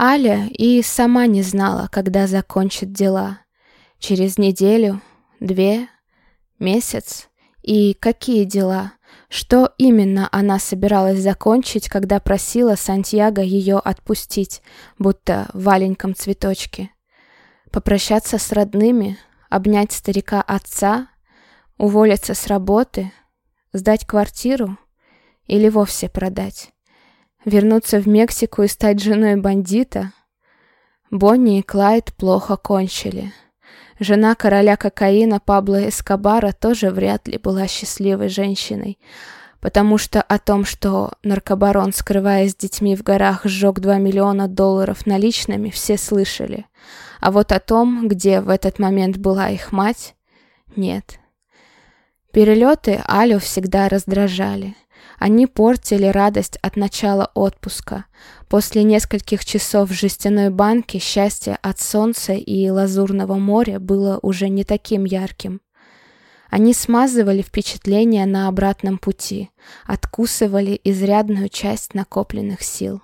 Аля и сама не знала, когда закончит дела. Через неделю, две, месяц. И какие дела? Что именно она собиралась закончить, когда просила Сантьяго ее отпустить, будто в маленьком цветочке? Попрощаться с родными, обнять старика отца, уволиться с работы, сдать квартиру или вовсе продать? Вернуться в Мексику и стать женой бандита? Бонни и Клайд плохо кончили. Жена короля кокаина Пабло Эскобара тоже вряд ли была счастливой женщиной, потому что о том, что наркобарон, скрываясь с детьми в горах, сжег 2 миллиона долларов наличными, все слышали. А вот о том, где в этот момент была их мать, нет. Перелеты Алю всегда раздражали. Они портили радость от начала отпуска. После нескольких часов в жестяной банке счастье от солнца и лазурного моря было уже не таким ярким. Они смазывали впечатления на обратном пути, откусывали изрядную часть накопленных сил.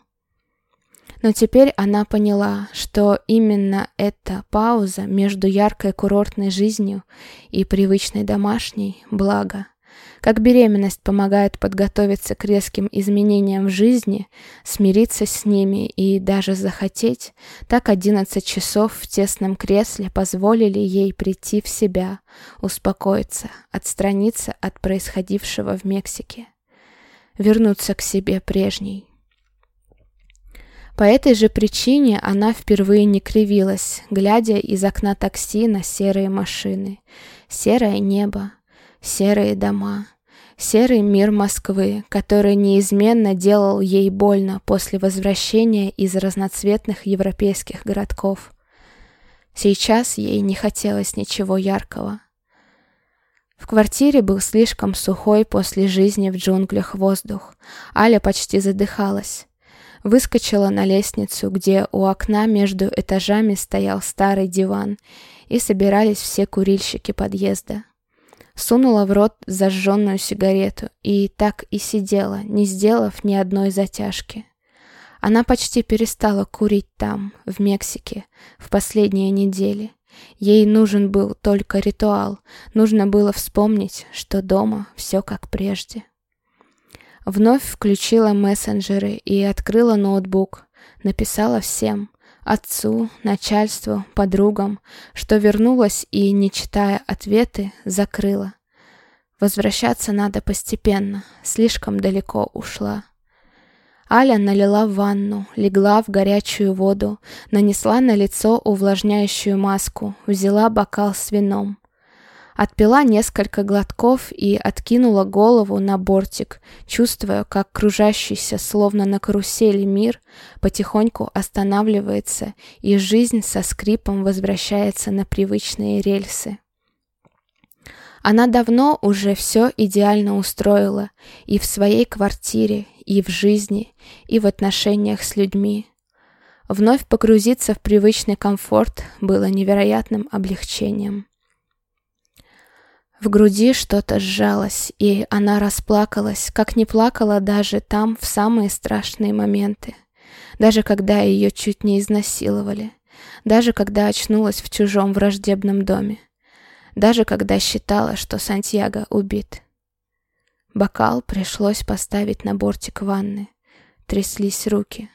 Но теперь она поняла, что именно эта пауза между яркой курортной жизнью и привычной домашней – благо – как беременность помогает подготовиться к резким изменениям в жизни, смириться с ними и даже захотеть, так 11 часов в тесном кресле позволили ей прийти в себя, успокоиться, отстраниться от происходившего в Мексике, вернуться к себе прежней. По этой же причине она впервые не кривилась, глядя из окна такси на серые машины, серое небо, серые дома, серый мир Москвы, который неизменно делал ей больно после возвращения из разноцветных европейских городков. Сейчас ей не хотелось ничего яркого. В квартире был слишком сухой после жизни в джунглях воздух. Аля почти задыхалась. Выскочила на лестницу, где у окна между этажами стоял старый диван, и собирались все курильщики подъезда. Сунула в рот зажженную сигарету и так и сидела, не сделав ни одной затяжки. Она почти перестала курить там, в Мексике, в последние недели. Ей нужен был только ритуал, нужно было вспомнить, что дома все как прежде. Вновь включила мессенджеры и открыла ноутбук, написала всем, отцу, начальству, подругам, что вернулась и, не читая ответы, закрыла. Возвращаться надо постепенно, слишком далеко ушла. Аля налила в ванну, легла в горячую воду, нанесла на лицо увлажняющую маску, взяла бокал с вином. Отпила несколько глотков и откинула голову на бортик, чувствуя, как кружащийся, словно на карусели мир, потихоньку останавливается, и жизнь со скрипом возвращается на привычные рельсы. Она давно уже все идеально устроила и в своей квартире, и в жизни, и в отношениях с людьми. Вновь погрузиться в привычный комфорт было невероятным облегчением. В груди что-то сжалось, и она расплакалась, как не плакала даже там в самые страшные моменты. Даже когда ее чуть не изнасиловали. Даже когда очнулась в чужом враждебном доме. Даже когда считала, что Сантьяго убит. Бокал пришлось поставить на бортик ванны. Тряслись руки.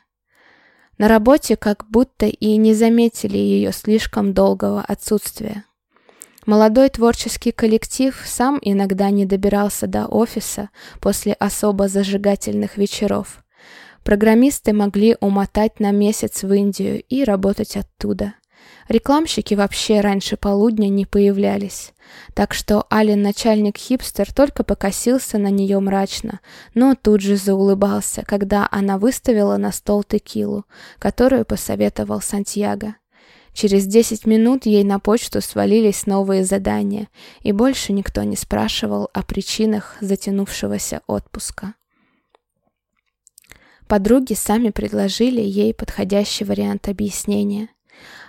На работе как будто и не заметили ее слишком долгого отсутствия. Молодой творческий коллектив сам иногда не добирался до офиса после особо зажигательных вечеров. Программисты могли умотать на месяц в Индию и работать оттуда. Рекламщики вообще раньше полудня не появлялись. Так что Ален начальник-хипстер только покосился на нее мрачно, но тут же заулыбался, когда она выставила на стол текилу, которую посоветовал Сантьяго. Через 10 минут ей на почту свалились новые задания, и больше никто не спрашивал о причинах затянувшегося отпуска. Подруги сами предложили ей подходящий вариант объяснения.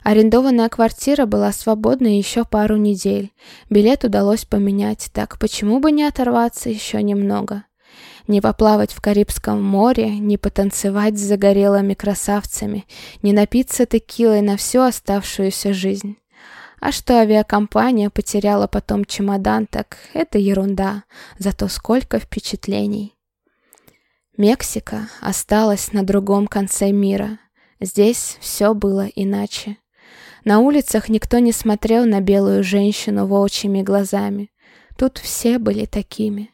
Арендованная квартира была свободна еще пару недель. Билет удалось поменять, так почему бы не оторваться еще немного? Не поплавать в Карибском море, не потанцевать с загорелыми красавцами, не напиться текилой на всю оставшуюся жизнь. А что авиакомпания потеряла потом чемодан, так это ерунда, зато сколько впечатлений. Мексика осталась на другом конце мира. Здесь все было иначе. На улицах никто не смотрел на белую женщину волчьими глазами. Тут все были такими.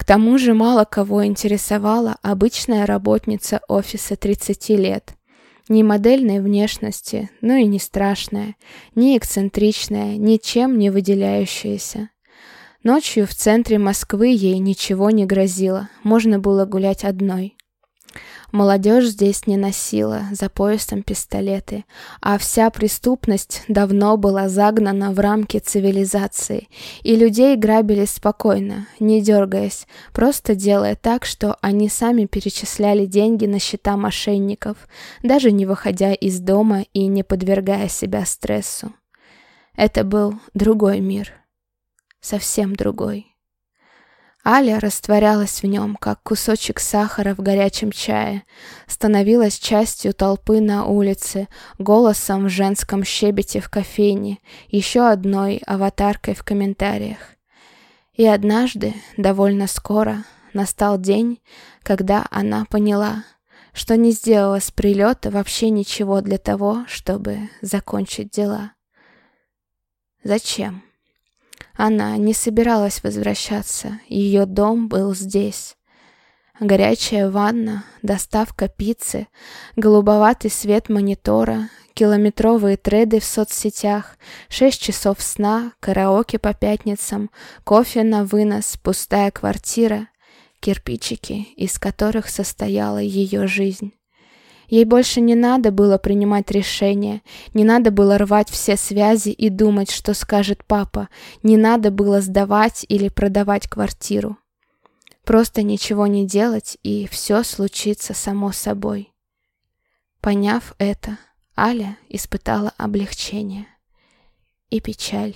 К тому же мало кого интересовала обычная работница офиса 30 лет. Ни модельной внешности, но и не страшная, ни эксцентричная, ничем не выделяющаяся. Ночью в центре Москвы ей ничего не грозило, можно было гулять одной. Молодежь здесь не носила за поясом пистолеты, а вся преступность давно была загнана в рамки цивилизации, и людей грабили спокойно, не дергаясь, просто делая так, что они сами перечисляли деньги на счета мошенников, даже не выходя из дома и не подвергая себя стрессу. Это был другой мир совсем другой. Аля растворялась в нем, как кусочек сахара в горячем чае, становилась частью толпы на улице, голосом в женском щебете в кофейне, еще одной аватаркой в комментариях. И однажды, довольно скоро, настал день, когда она поняла, что не сделала с прилета вообще ничего для того, чтобы закончить дела. Зачем? Она не собиралась возвращаться, ее дом был здесь. Горячая ванна, доставка пиццы, голубоватый свет монитора, километровые треды в соцсетях, шесть часов сна, караоке по пятницам, кофе на вынос, пустая квартира, кирпичики, из которых состояла ее жизнь. Ей больше не надо было принимать решения, не надо было рвать все связи и думать, что скажет папа, не надо было сдавать или продавать квартиру. Просто ничего не делать, и все случится само собой. Поняв это, Аля испытала облегчение и печаль.